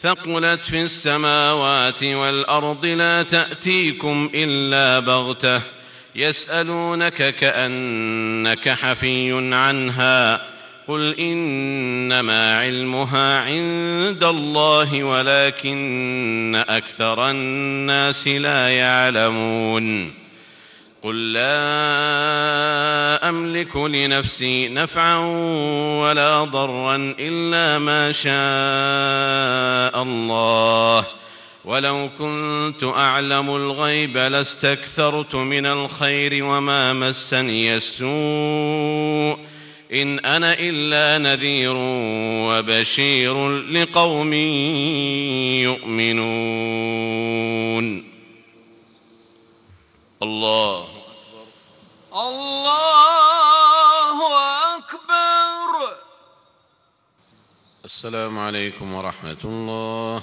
ثقلت في السماوات والأرض لا تأتيكم إلا بغتة يسألونك كأنك حفي عنها قل إنما علمها عند الله ولكن أكثر الناس لا يعلمون. قل لا أملك لنفسي نفعا ولا ضرا إلا ما شاء ولو كنت أعلم الغيب لاستكثرت من الخير وما مسني السوء. إن أنا إلا نذير وبشير لقوم يؤمنون. الله الله أكبر. السلام عليكم ورحمة الله.